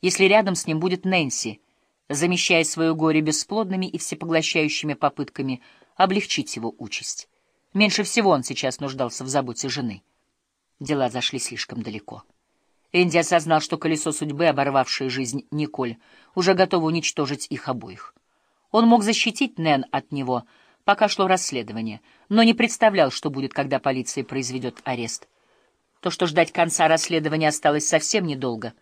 если рядом с ним будет Нэнси, замещая свое горе бесплодными и всепоглощающими попытками облегчить его участь. Меньше всего он сейчас нуждался в заботе жены. Дела зашли слишком далеко. Энди осознал, что колесо судьбы, оборвавшее жизнь Николь, уже готово уничтожить их обоих. Он мог защитить Нэн от него, пока шло расследование, но не представлял, что будет, когда полиция произведет арест. То, что ждать конца расследования осталось совсем недолго,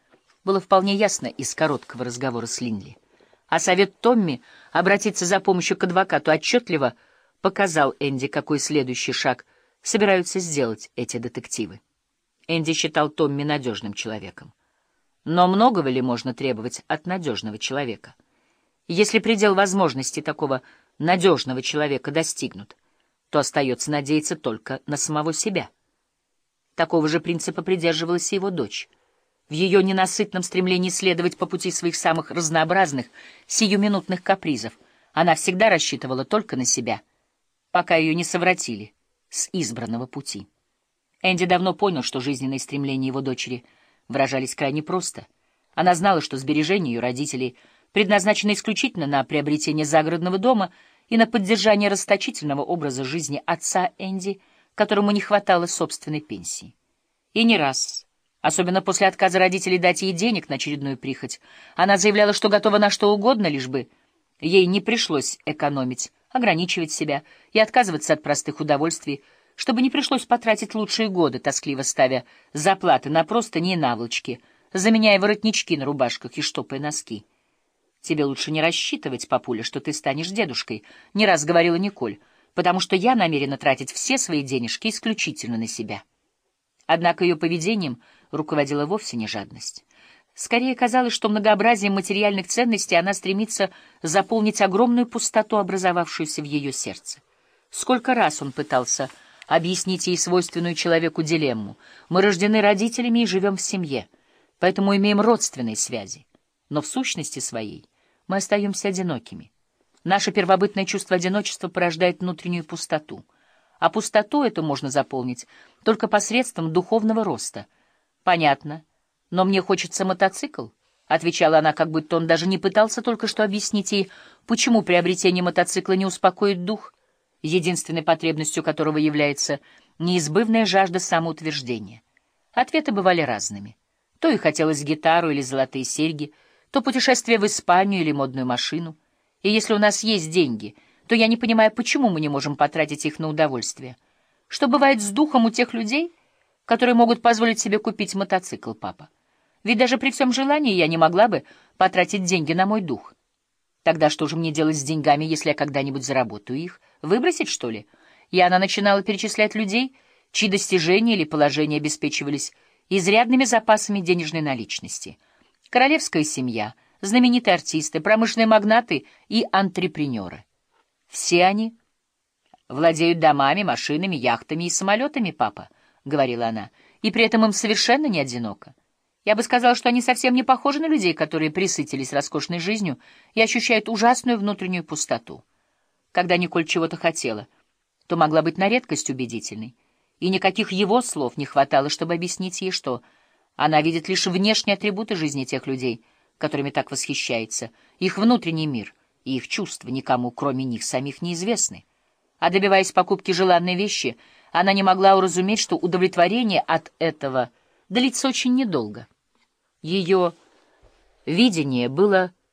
было вполне ясно из короткого разговора с Линли. А совет Томми обратиться за помощью к адвокату отчетливо показал Энди, какой следующий шаг собираются сделать эти детективы. Энди считал Томми надежным человеком. Но многого ли можно требовать от надежного человека? Если предел возможностей такого надежного человека достигнут, то остается надеяться только на самого себя. Такого же принципа придерживалась и его дочь. В ее ненасытном стремлении следовать по пути своих самых разнообразных, сиюминутных капризов она всегда рассчитывала только на себя, пока ее не совратили с избранного пути. Энди давно понял, что жизненные стремления его дочери выражались крайне просто. Она знала, что сбережения ее родителей предназначены исключительно на приобретение загородного дома и на поддержание расточительного образа жизни отца Энди, которому не хватало собственной пенсии. И не раз, особенно после отказа родителей дать ей денег на очередную прихоть, она заявляла, что готова на что угодно, лишь бы ей не пришлось экономить, ограничивать себя и отказываться от простых удовольствий, чтобы не пришлось потратить лучшие годы, тоскливо ставя заплаты на простыни и наволочки, заменяя воротнички на рубашках и штопая носки. «Тебе лучше не рассчитывать, папуля, что ты станешь дедушкой», — не раз говорила Николь, «потому что я намерена тратить все свои денежки исключительно на себя». Однако ее поведением руководила вовсе не жадность. Скорее казалось, что многообразием материальных ценностей она стремится заполнить огромную пустоту, образовавшуюся в ее сердце. Сколько раз он пытался объяснить ей свойственную человеку дилемму. Мы рождены родителями и живем в семье, поэтому имеем родственные связи. Но в сущности своей мы остаемся одинокими. Наше первобытное чувство одиночества порождает внутреннюю пустоту. А пустоту эту можно заполнить только посредством духовного роста. Понятно. Но мне хочется мотоцикл. — отвечала она, как будто он даже не пытался только что объяснить ей, почему приобретение мотоцикла не успокоит дух, единственной потребностью которого является неизбывная жажда самоутверждения. Ответы бывали разными. То и хотелось гитару или золотые серьги, то путешествие в Испанию или модную машину. И если у нас есть деньги, то я не понимаю, почему мы не можем потратить их на удовольствие. Что бывает с духом у тех людей, которые могут позволить себе купить мотоцикл, папа? Ведь даже при всем желании я не могла бы потратить деньги на мой дух. Тогда что же мне делать с деньгами, если я когда-нибудь заработаю их? Выбросить, что ли? И она начинала перечислять людей, чьи достижения или положения обеспечивались изрядными запасами денежной наличности. Королевская семья, знаменитые артисты, промышленные магнаты и антрепренеры. Все они владеют домами, машинами, яхтами и самолетами, папа, — говорила она, — и при этом им совершенно не одиноко. Я бы сказала, что они совсем не похожи на людей, которые присытились роскошной жизнью и ощущают ужасную внутреннюю пустоту. Когда Николь чего-то хотела, то могла быть на редкость убедительной, и никаких его слов не хватало, чтобы объяснить ей, что она видит лишь внешние атрибуты жизни тех людей, которыми так восхищается, их внутренний мир и их чувства никому, кроме них самих, неизвестны. А добиваясь покупки желанной вещи, она не могла уразуметь, что удовлетворение от этого длится очень недолго. Ее видение было